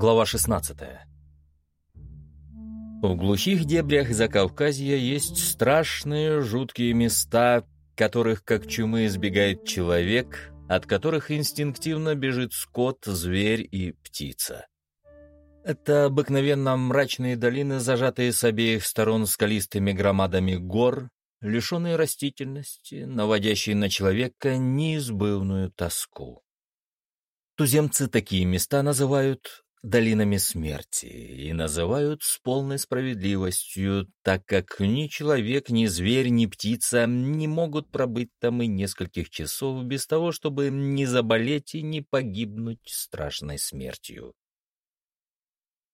Глава 16. В глухих дебрях Закавказья есть страшные, жуткие места, которых как чумы избегает человек, от которых инстинктивно бежит скот, зверь и птица. Это обыкновенно мрачные долины, зажатые с обеих сторон скалистыми громадами гор, лишенные растительности, наводящие на человека неизбывную тоску. Туземцы такие места называют долинами смерти и называют с полной справедливостью, так как ни человек, ни зверь, ни птица не могут пробыть там и нескольких часов без того, чтобы не заболеть и не погибнуть страшной смертью.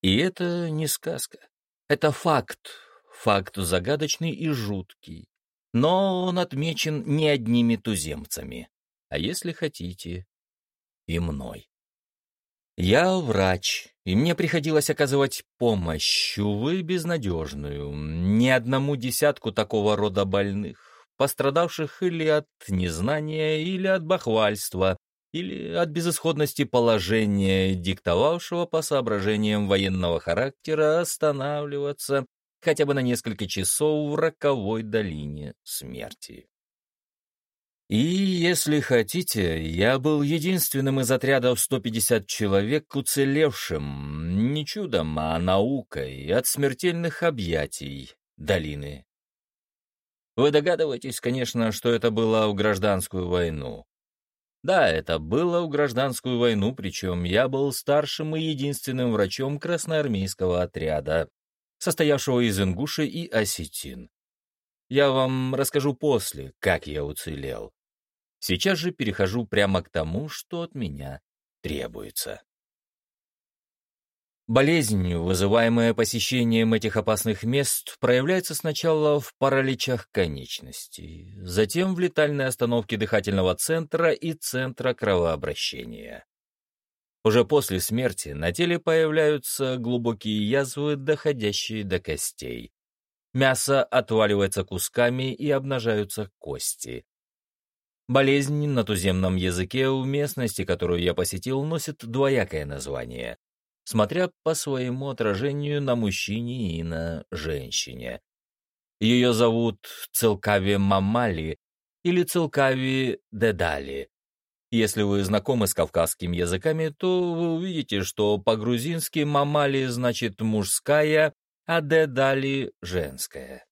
И это не сказка. Это факт, факт загадочный и жуткий. Но он отмечен не одними туземцами, а если хотите, и мной. Я врач, и мне приходилось оказывать помощь, увы, безнадежную, ни одному десятку такого рода больных, пострадавших или от незнания, или от бахвальства, или от безысходности положения, диктовавшего по соображениям военного характера останавливаться хотя бы на несколько часов в роковой долине смерти. И, если хотите, я был единственным из отряда в 150 человек уцелевшим, не чудом, а наукой, от смертельных объятий долины. Вы догадываетесь, конечно, что это было в гражданскую войну. Да, это было в гражданскую войну, причем я был старшим и единственным врачом красноармейского отряда, состоявшего из ингуши и осетин. Я вам расскажу после, как я уцелел. Сейчас же перехожу прямо к тому, что от меня требуется. Болезнь, вызываемая посещением этих опасных мест, проявляется сначала в параличах конечностей, затем в летальной остановке дыхательного центра и центра кровообращения. Уже после смерти на теле появляются глубокие язвы, доходящие до костей. Мясо отваливается кусками и обнажаются кости. Болезнь на туземном языке в местности, которую я посетил, носит двоякое название, смотря по своему отражению на мужчине и на женщине. Ее зовут Целкави Мамали или Целкави Дедали. Если вы знакомы с кавказскими языками, то вы увидите, что по-грузински «мамали» значит «мужская», а дедали — женская.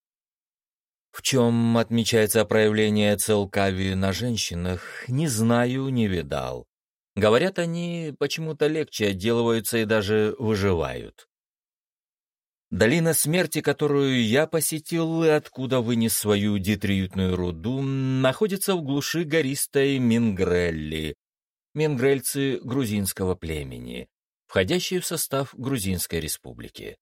В чем отмечается проявление целкави на женщинах, не знаю, не видал. Говорят, они почему-то легче отделываются и даже выживают. Долина смерти, которую я посетил и откуда вынес свою детриютную руду, находится в глуши гористой Мингрелли. Мингрельцы грузинского племени, входящие в состав Грузинской республики.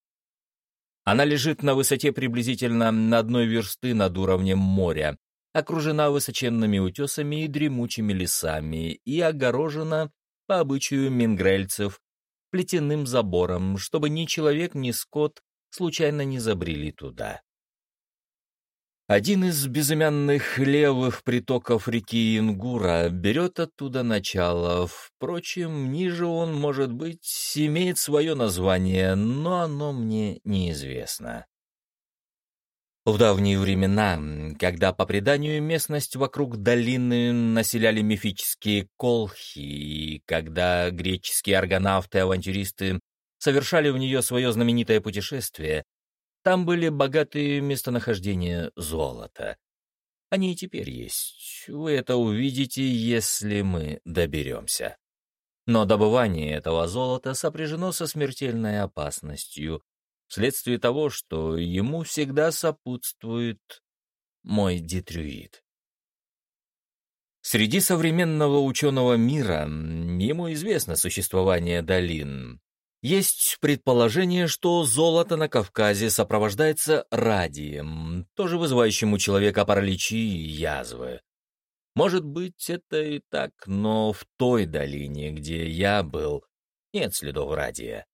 Она лежит на высоте приблизительно на одной версты над уровнем моря, окружена высоченными утесами и дремучими лесами и огорожена, по обычаю мингрельцев, плетяным забором, чтобы ни человек, ни скот случайно не забрели туда. Один из безымянных левых притоков реки Ингура берет оттуда начало. Впрочем, ниже он, может быть, имеет свое название, но оно мне неизвестно. В давние времена, когда по преданию местность вокруг долины населяли мифические колхи, и когда греческие аргонавты-авантюристы совершали в нее свое знаменитое путешествие, там были богатые местонахождения золота. Они и теперь есть. Вы это увидите, если мы доберемся. Но добывание этого золота сопряжено со смертельной опасностью, вследствие того, что ему всегда сопутствует мой детрюид. Среди современного ученого мира ему известно существование долин, есть предположение, что золото на Кавказе сопровождается радием, тоже вызывающим у человека параличи и язвы. Может быть, это и так, но в той долине, где я был, нет следов радия.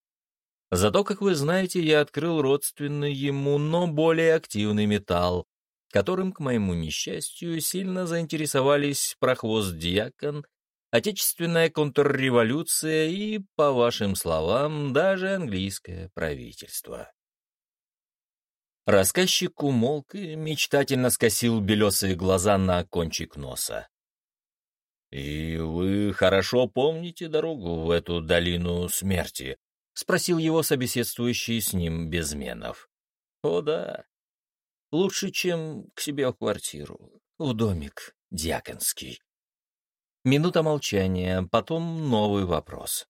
Зато, как вы знаете, я открыл родственный ему, но более активный металл, которым, к моему несчастью, сильно заинтересовались прохвост-дьякон, отечественная контрреволюция и, по вашим словам, даже английское правительство. Рассказчик умолк и мечтательно скосил белесые глаза на кончик носа. «И вы хорошо помните дорогу в эту долину смерти?» — спросил его собеседствующий с ним Безменов. «О да. Лучше, чем к себе в квартиру, в домик дьяконский». Минута молчания, потом новый вопрос.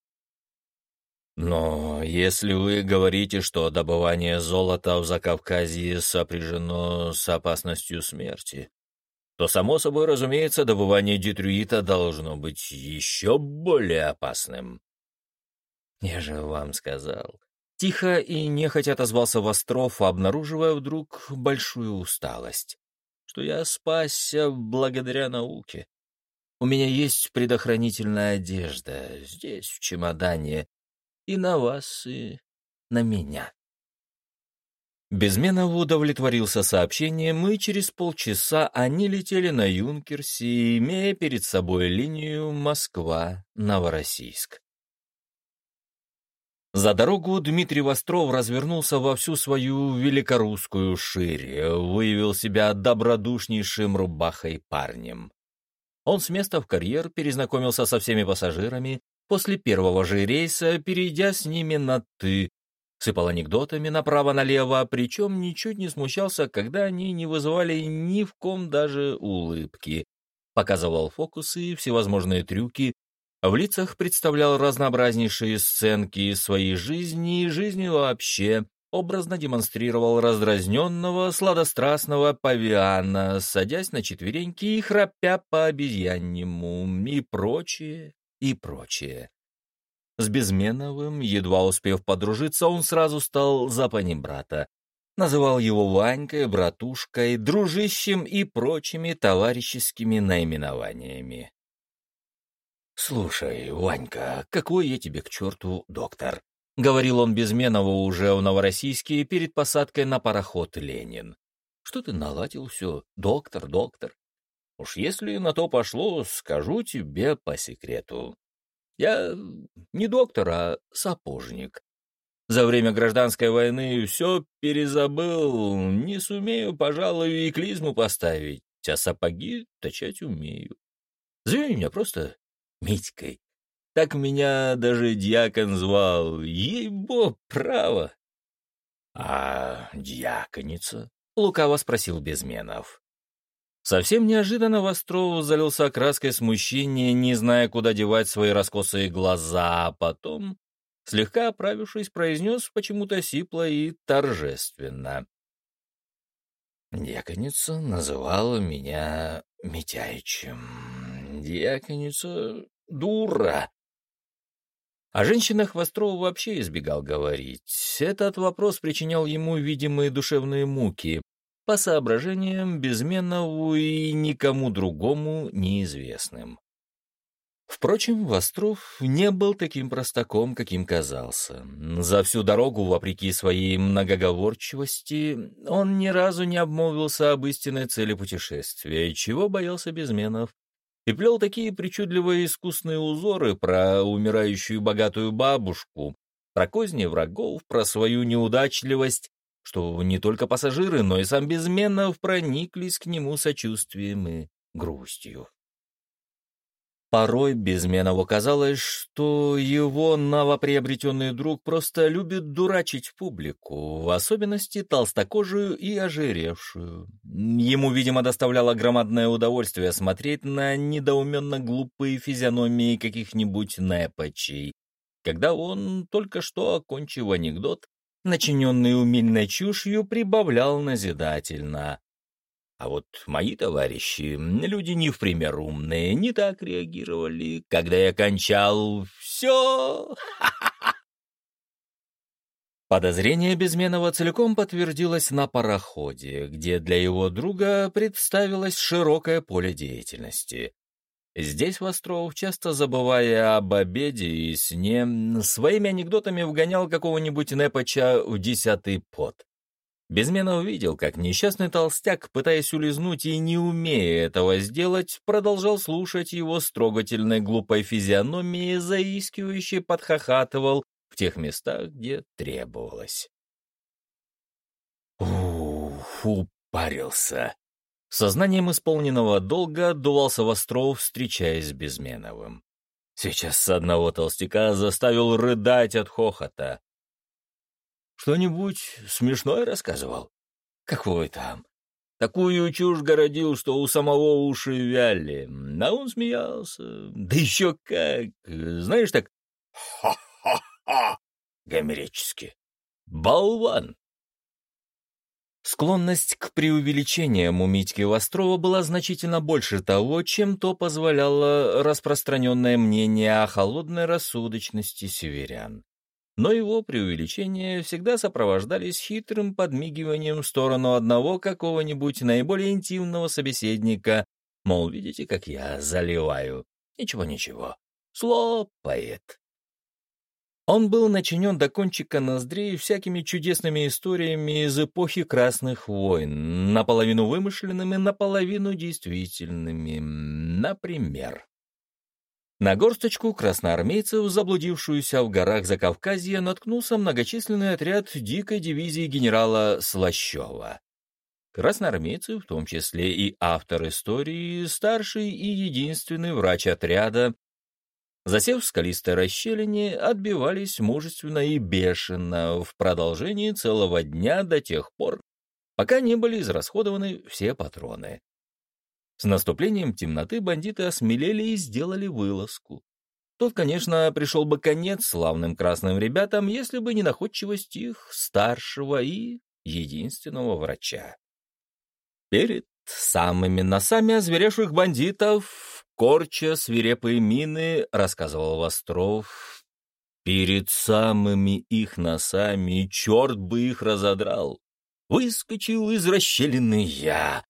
Но если вы говорите, что добывание золота в Закавказье сопряжено с опасностью смерти, то, само собой разумеется, добывание дитрюита должно быть еще более опасным. Я же вам сказал. Тихо и нехотя отозвался Востров, обнаруживая вдруг большую усталость, что я спасся благодаря науке. У меня есть предохранительная одежда здесь, в чемодане, и на вас, и на меня. Безменов удовлетворился сообщением, и через полчаса они летели на Юнкерсе, имея перед собой линию Москва-Новороссийск. За дорогу Дмитрий Востров развернулся во всю свою великорусскую шире, выявил себя добродушнейшим рубахой парнем. Он с места в карьер перезнакомился со всеми пассажирами, после первого же рейса, перейдя с ними на «ты», сыпал анекдотами направо-налево, причем ничуть не смущался, когда они не вызывали ни в ком даже улыбки. Показывал фокусы и всевозможные трюки, в лицах представлял разнообразнейшие сценки своей жизни и жизни вообще, образно демонстрировал раздразненного, сладострастного павиана, садясь на четвереньки и храпя по обезьяннему и прочее, и прочее. С Безменовым, едва успев подружиться, он сразу стал за брата. Называл его Ванькой, братушкой, дружищем и прочими товарищескими наименованиями. «Слушай, Ванька, какой я тебе к черту доктор?» — говорил он Безменову уже в Новороссийске перед посадкой на пароход «Ленин». «Что ты наладил все? Доктор, доктор. Уж если на то пошло, скажу тебе по секрету. Я не доктор, а сапожник. За время гражданской войны все перезабыл, не сумею, пожалуй, и клизму поставить, а сапоги точать умею. Зови меня просто Митькой. Так меня даже дьякон звал, ей-бо, право. — А дьяконица? — лукаво спросил Безменов. Совсем неожиданно Востров залился краской смущения, не зная, куда девать свои раскосые глаза, а потом, слегка оправившись, произнес почему-то сипло и торжественно. Дьяконица называла меня Митяичем. Дьяконица — дура. О женщинах Востров вообще избегал говорить. Этот вопрос причинял ему видимые душевные муки, по соображениям безменнову и никому другому неизвестным. Впрочем, Востров не был таким простаком, каким казался. За всю дорогу, вопреки своей многоговорчивости, он ни разу не обмолвился об истинной цели путешествия, чего боялся Безменов, и плел такие причудливые искусные узоры про умирающую богатую бабушку, про козни врагов, про свою неудачливость, что не только пассажиры, но и сам Безменов прониклись к нему сочувствием и грустью. Порой Безменову казалось, что его новоприобретенный друг просто любит дурачить публику, в особенности толстокожую и ожиревшую. Ему, видимо, доставляло громадное удовольствие смотреть на недоуменно глупые физиономии каких-нибудь непочей, когда он, только что окончив анекдот, начиненный умильной чушью, прибавлял назидательно. А вот мои товарищи, люди не в пример умные, не так реагировали, когда я кончал «все». Подозрение Безменова целиком подтвердилось на пароходе, где для его друга представилось широкое поле деятельности. Здесь Востров, часто забывая об обеде и сне, своими анекдотами вгонял какого-нибудь Непача в десятый пот. Безмена увидел, как несчастный толстяк, пытаясь улизнуть и не умея этого сделать, продолжал слушать его с трогательной глупой физиономией, заискивающе подхохатывал в тех местах, где требовалось. Уф, упарился. Сознанием исполненного долга отдувался Востров, встречаясь с Безменовым. Сейчас одного толстяка заставил рыдать от хохота. Что-нибудь смешное рассказывал? Какой там? Такую чушь городил, что у самого уши вяли. А он смеялся. Да еще как! Знаешь, так... Ха-ха-ха! Гомерически. Болван! Склонность к преувеличениям у Митьки Вострова была значительно больше того, чем то позволяло распространенное мнение о холодной рассудочности северян но его преувеличения всегда сопровождались хитрым подмигиванием в сторону одного какого-нибудь наиболее интимного собеседника, мол, видите, как я заливаю. Ничего-ничего, слопает. Он был начинен до кончика ноздрей всякими чудесными историями из эпохи Красных войн, наполовину вымышленными, наполовину действительными. Например, на горсточку красноармейцев, заблудившуюся в горах Закавказья, наткнулся многочисленный отряд дикой дивизии генерала Слащева. Красноармейцы, в том числе и автор истории, старший и единственный врач отряда, засев в скалистой расщелине, отбивались мужественно и бешено в продолжении целого дня до тех пор, пока не были израсходованы все патроны. С наступлением темноты бандиты осмелели и сделали вылазку. Тут, конечно, пришел бы конец славным красным ребятам, если бы не находчивость их старшего и единственного врача. Перед самыми носами озверевших бандитов, корча свирепые мины, рассказывал Востров, перед самыми их носами черт бы их разодрал. Выскочил из расщелины я,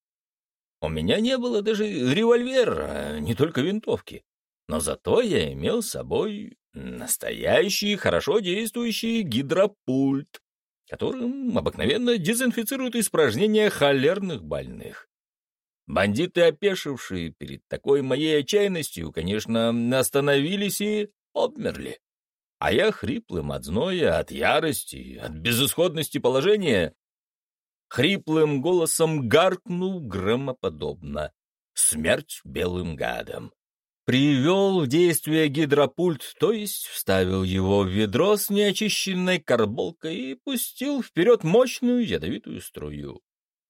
у меня не было даже револьвера, не только винтовки. Но зато я имел с собой настоящий, хорошо действующий гидропульт, которым обыкновенно дезинфицируют испражнения холерных больных. Бандиты, опешившие перед такой моей отчаянностью, конечно, остановились и обмерли. А я хриплым от зноя, от ярости, от безысходности положения хриплым голосом гаркнул громоподобно. Смерть белым гадом. Привел в действие гидропульт, то есть вставил его в ведро с неочищенной карболкой и пустил вперед мощную ядовитую струю.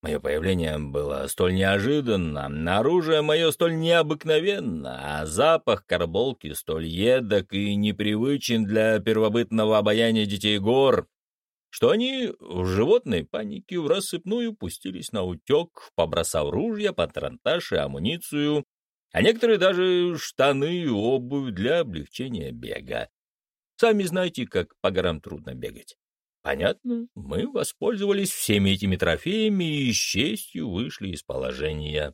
Мое появление было столь неожиданно, оружие мое столь необыкновенно, а запах карболки столь едок и непривычен для первобытного обаяния детей гор, что они в животной панике в рассыпную пустились на утек, побросав ружья, патронтаж и амуницию, а некоторые даже штаны и обувь для облегчения бега. Сами знаете, как по горам трудно бегать. Понятно, мы воспользовались всеми этими трофеями и с честью вышли из положения.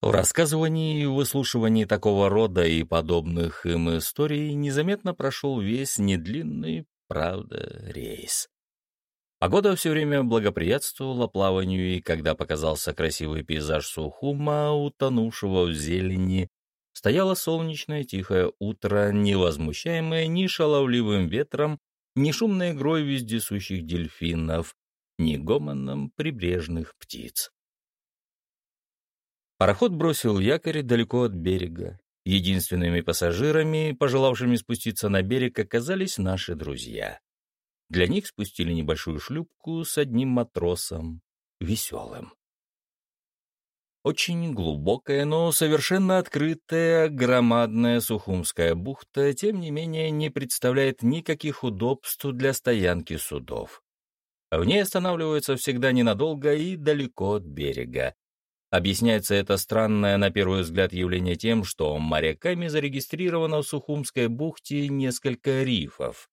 В рассказывании и выслушивании такого рода и подобных им историй незаметно прошел весь недлинный, Правда, рейс. Погода все время благоприятствовала плаванию, и когда показался красивый пейзаж Сухума, утонувшего в зелени, стояло солнечное тихое утро, не возмущаемое ни шаловливым ветром, ни шумной игрой вездесущих дельфинов, ни гомоном прибрежных птиц. Пароход бросил якорь далеко от берега. Единственными пассажирами, пожелавшими спуститься на берег, оказались наши друзья. Для них спустили небольшую шлюпку с одним матросом, веселым. Очень глубокая, но совершенно открытая, громадная Сухумская бухта, тем не менее, не представляет никаких удобств для стоянки судов. В ней останавливаются всегда ненадолго и далеко от берега, Объясняется это странное на первый взгляд явление тем, что моряками зарегистрировано в Сухумской бухте несколько рифов,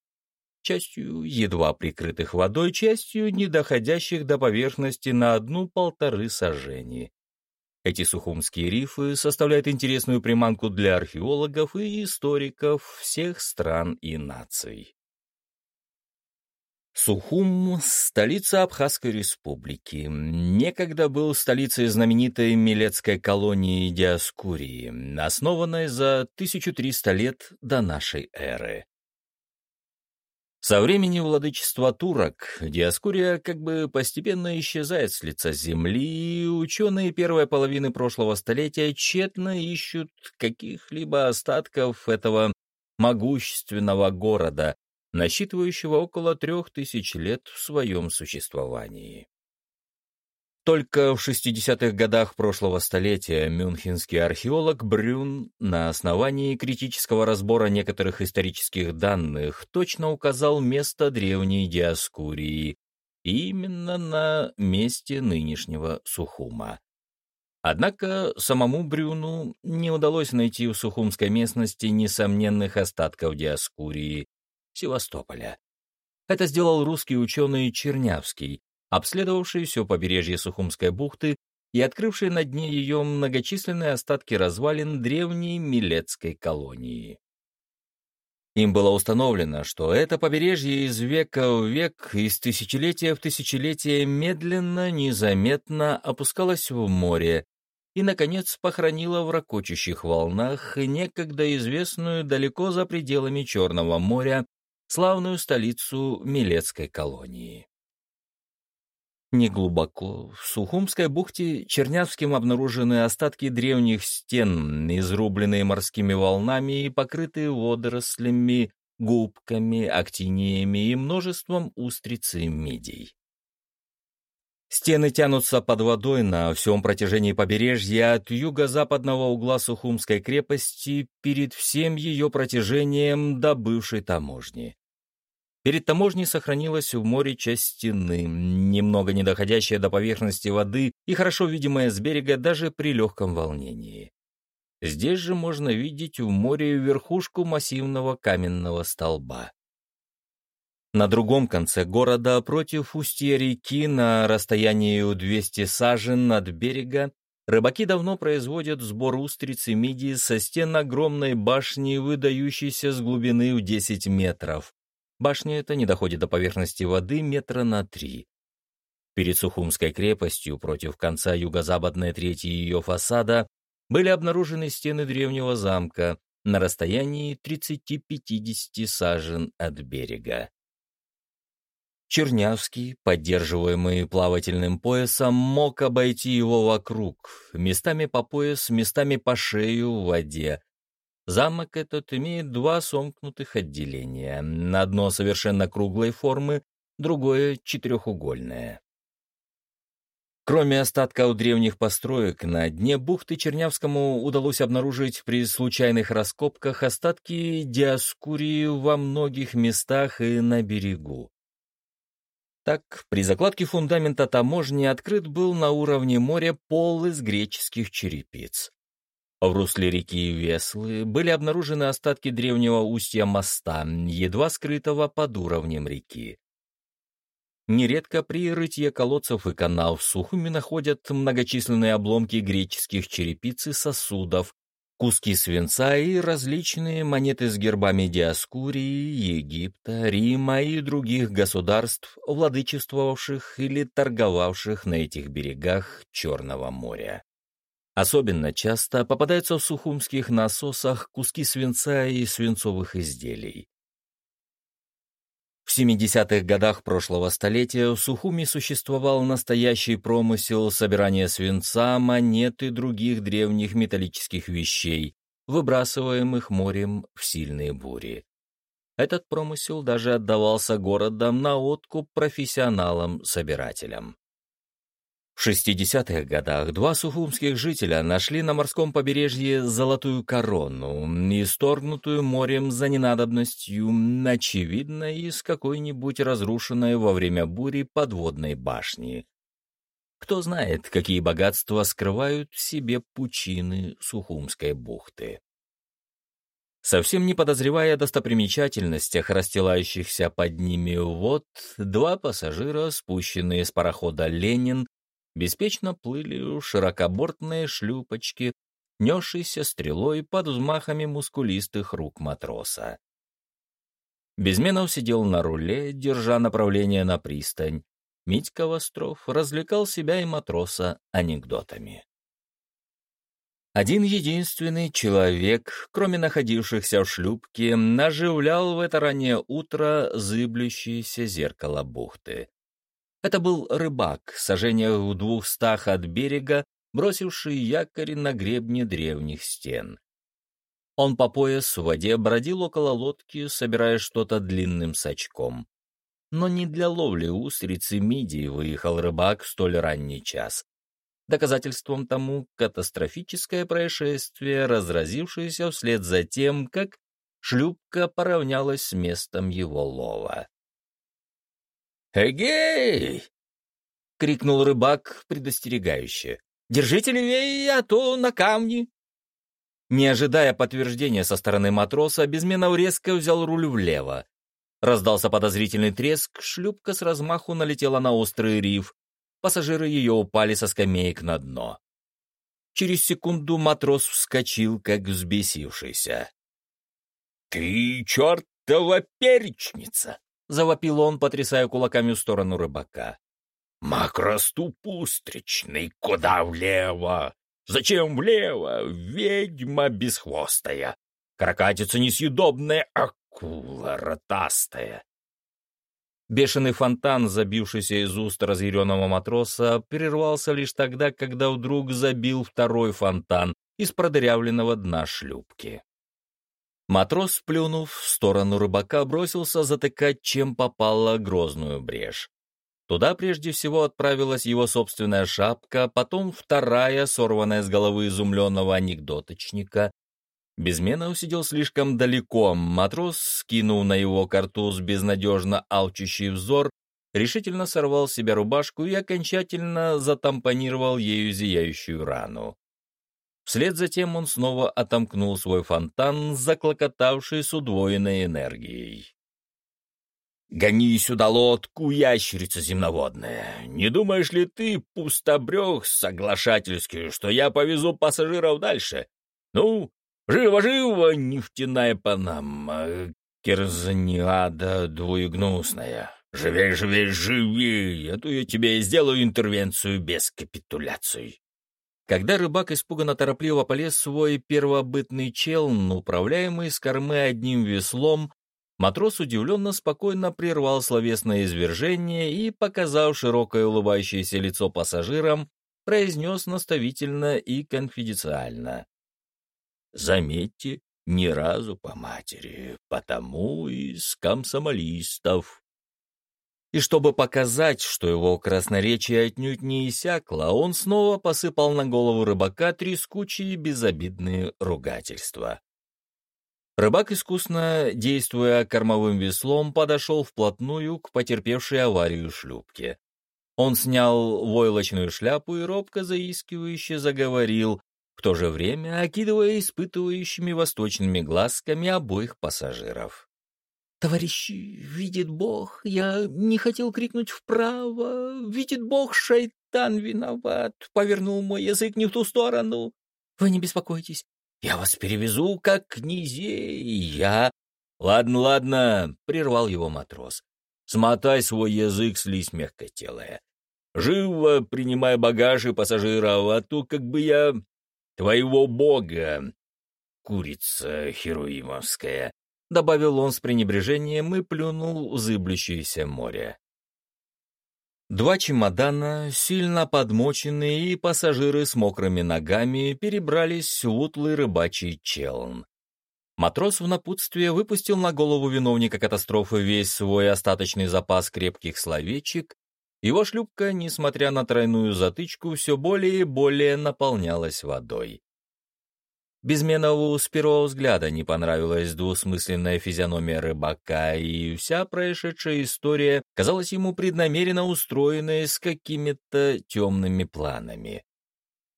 частью едва прикрытых водой, частью не доходящих до поверхности на одну-полторы сажени. Эти сухумские рифы составляют интересную приманку для археологов и историков всех стран и наций. Сухум — столица Абхазской республики. Некогда был столицей знаменитой милецкой колонии Диаскурии, основанной за 1300 лет до нашей эры. Со времени владычества турок Диаскурия как бы постепенно исчезает с лица земли, и ученые первой половины прошлого столетия тщетно ищут каких-либо остатков этого могущественного города, насчитывающего около трех тысяч лет в своем существовании. Только в 60-х годах прошлого столетия мюнхенский археолог Брюн на основании критического разбора некоторых исторических данных точно указал место древней Диаскурии, именно на месте нынешнего Сухума. Однако самому Брюну не удалось найти в Сухумской местности несомненных остатков Диаскурии, Севастополя. Это сделал русский ученый Чернявский, обследовавший все побережье Сухумской бухты и открывший на дне ее многочисленные остатки развалин древней Милецкой колонии. Им было установлено, что это побережье из века в век, из тысячелетия в тысячелетие медленно, незаметно опускалось в море и, наконец, похоронило в ракочущих волнах некогда известную далеко за пределами Черного моря славную столицу Милецкой колонии. Неглубоко, в Сухумской бухте Чернявским обнаружены остатки древних стен, изрубленные морскими волнами и покрытые водорослями, губками, актиниями и множеством устриц и мидий. Стены тянутся под водой на всем протяжении побережья от юго-западного угла Сухумской крепости перед всем ее протяжением до бывшей таможни. Перед таможней сохранилась в море часть стены, немного не доходящая до поверхности воды и хорошо видимая с берега даже при легком волнении. Здесь же можно видеть в море верхушку массивного каменного столба. На другом конце города, против устья реки, на расстоянии у 200 сажен от берега, рыбаки давно производят сбор устриц и мидий со стен огромной башни, выдающейся с глубины в 10 метров, Башня эта не доходит до поверхности воды метра на три. Перед Сухумской крепостью, против конца юго-западной трети ее фасада, были обнаружены стены древнего замка на расстоянии 30-50 сажен от берега. Чернявский, поддерживаемый плавательным поясом, мог обойти его вокруг, местами по пояс, местами по шею в воде, Замок этот имеет два сомкнутых отделения, одно совершенно круглой формы, другое четырехугольное. Кроме остатков древних построек, на дне бухты Чернявскому удалось обнаружить при случайных раскопках остатки диаскурии во многих местах и на берегу. Так, при закладке фундамента таможни открыт был на уровне моря пол из греческих черепиц. В русле реки Веслы были обнаружены остатки древнего устья моста, едва скрытого под уровнем реки. Нередко при рытье колодцев и канав в Сухуми находят многочисленные обломки греческих черепиц и сосудов, куски свинца и различные монеты с гербами Диаскурии, Египта, Рима и других государств, владычествовавших или торговавших на этих берегах Черного моря. Особенно часто попадаются в сухумских насосах куски свинца и свинцовых изделий. В 70-х годах прошлого столетия в Сухуми существовал настоящий промысел собирания свинца, монет и других древних металлических вещей, выбрасываемых морем в сильные бури. Этот промысел даже отдавался городам на откуп профессионалам-собирателям. В 60-х годах два сухумских жителя нашли на морском побережье золотую корону, исторгнутую морем за ненадобностью, очевидно, из какой-нибудь разрушенной во время бури подводной башни. Кто знает, какие богатства скрывают в себе пучины Сухумской бухты. Совсем не подозревая о достопримечательностях, расстилающихся под ними вод, два пассажира, спущенные с парохода «Ленин», беспечно плыли широкобортные шлюпочки, несшиеся стрелой под взмахами мускулистых рук матроса. Безменов сидел на руле, держа направление на пристань. Митька Востров развлекал себя и матроса анекдотами. Один единственный человек, кроме находившихся в шлюпке, оживлял в это раннее утро зыблющееся зеркало бухты. Это был рыбак, сожжениях в двухстах от берега, бросивший якорь на гребне древних стен. Он по пояс в воде бродил около лодки, собирая что-то длинным сачком. Но не для ловли устрицы мидии выехал рыбак в столь ранний час. Доказательством тому катастрофическое происшествие, разразившееся вслед за тем, как шлюпка поравнялась с местом его лова. «Эгей!» — крикнул рыбак предостерегающе. «Держите левее, а то на камни!» Не ожидая подтверждения со стороны матроса, Безменов резко взял руль влево. Раздался подозрительный треск, шлюпка с размаху налетела на острый риф, пассажиры ее упали со скамеек на дно. Через секунду матрос вскочил, как взбесившийся. «Ты чертова перечница!» — завопил он, потрясая кулаками в сторону рыбака. «Макроступ устричный, куда влево? Зачем влево? Ведьма бесхвостая, крокатица несъедобная, акула ротастая. Бешеный фонтан, забившийся из уст разъяренного матроса, прервался лишь тогда, когда вдруг забил второй фонтан из продырявленного дна шлюпки. Матрос, плюнув в сторону рыбака, бросился затыкать, чем попала грозную брешь. Туда прежде всего отправилась его собственная шапка, потом вторая, сорванная с головы изумленного анекдоточника, Безменов сидел слишком далеко, матрос, скинул на его картуз безнадежно алчущий взор, решительно сорвал с себя рубашку и окончательно затампонировал ею зияющую рану. Вслед за тем он снова отомкнул свой фонтан, заклокотавший с удвоенной энергией. «Гони сюда лодку, ящерица земноводная! Не думаешь ли ты, пустобрех соглашательский, что я повезу пассажиров дальше? Ну, Живо-живо, нефтяная панама, керзаниада двуегнусная. Живей, живей, живей, а то я тебе сделаю интервенцию без капитуляций. Когда рыбак испуганно торопливо полез в свой первобытный челн, управляемый с кормы одним веслом, матрос удивленно спокойно прервал словесное извержение и, показав широкое улыбающееся лицо пассажирам, произнес наставительно и конфиденциально. Заметьте, ни разу по матери, потому из комсомолистов. И чтобы показать, что его красноречие отнюдь не иссякло, он снова посыпал на голову рыбака трескучие безобидные ругательства. Рыбак, искусно действуя кормовым веслом, подошел вплотную к потерпевшей аварию шлюпке. Он снял войлочную шляпу и робко заискивающе заговорил, в то же время окидывая испытывающими восточными глазками обоих пассажиров. «Товарищи, видит Бог, я не хотел крикнуть вправо, видит Бог, шайтан виноват, повернул мой язык не в ту сторону. Вы не беспокойтесь, я вас перевезу как князей, я...» «Ладно, ладно», — прервал его матрос. «Смотай свой язык, слизь мягкотелая. Живо принимай багаж и пассажиров, а то как бы я твоего бога, курица херуимовская», — добавил он с пренебрежением и плюнул в зыблющееся море. Два чемодана, сильно подмоченные, и пассажиры с мокрыми ногами перебрались в утлый рыбачий челн. Матрос в напутствие выпустил на голову виновника катастрофы весь свой остаточный запас крепких словечек его шлюпка, несмотря на тройную затычку, все более и более наполнялась водой. Безменову с первого взгляда не понравилась двусмысленная физиономия рыбака, и вся происшедшая история казалась ему преднамеренно устроенной с какими-то темными планами.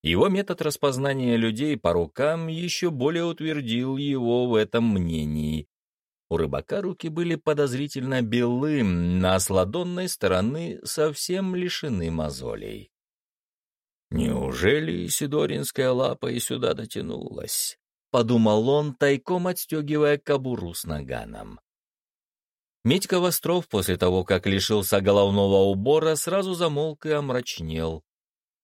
Его метод распознания людей по рукам еще более утвердил его в этом мнении, у рыбака руки были подозрительно белы, а с ладонной стороны совсем лишены мозолей. «Неужели Сидоринская лапа и сюда дотянулась?» — подумал он, тайком отстегивая кобуру с наганом. Митька Востров после того, как лишился головного убора, сразу замолк и омрачнел.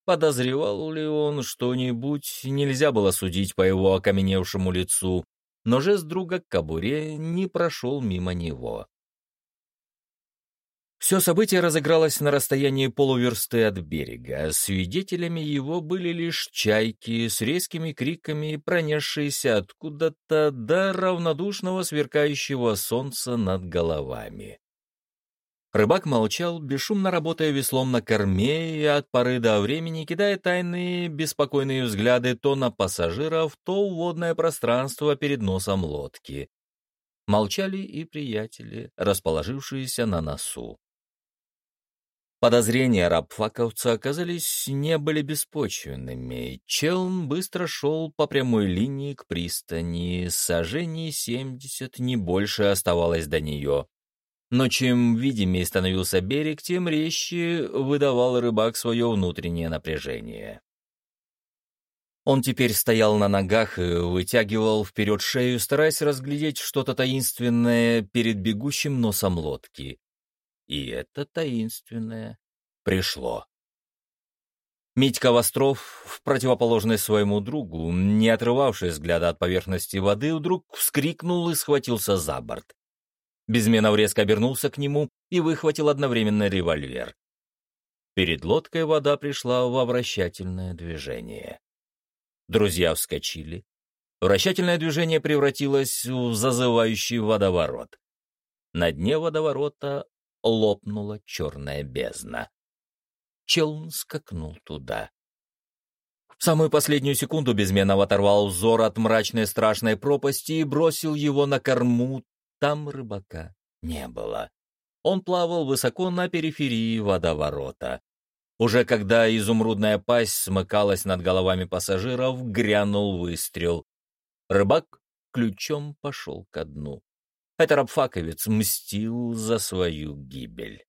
Подозревал ли он что-нибудь, нельзя было судить по его окаменевшему лицу, но жест друга к кобуре не прошел мимо него. Все событие разыгралось на расстоянии полуверсты от берега. Свидетелями его были лишь чайки с резкими криками, пронесшиеся откуда-то до равнодушного сверкающего солнца над головами. Рыбак молчал, бесшумно работая веслом на корме и от поры до времени кидая тайные, беспокойные взгляды то на пассажиров, то в водное пространство перед носом лодки. Молчали и приятели, расположившиеся на носу. Подозрения рабфаковца оказались не были беспочвенными. Челн быстро шел по прямой линии к пристани, сажений семьдесят, не больше оставалось до нее. Но чем видимее становился берег, тем резче выдавал рыбак свое внутреннее напряжение. Он теперь стоял на ногах и вытягивал вперед шею, стараясь разглядеть что-то таинственное перед бегущим носом лодки. И это таинственное пришло. Митька Востров, в противоположность своему другу, не отрывавший взгляда от поверхности воды, вдруг вскрикнул и схватился за борт. Безменов резко обернулся к нему и выхватил одновременно револьвер. Перед лодкой вода пришла в обращательное движение. Друзья вскочили. Вращательное движение превратилось в зазывающий водоворот. На дне водоворота лопнула черная бездна. Челн скакнул туда. В самую последнюю секунду Безменов оторвал взор от мрачной страшной пропасти и бросил его на корму. Там рыбака не было. Он плавал высоко на периферии водоворота. Уже когда изумрудная пасть смыкалась над головами пассажиров, грянул выстрел. Рыбак ключом пошел ко дну. Это рабфаковец мстил за свою гибель.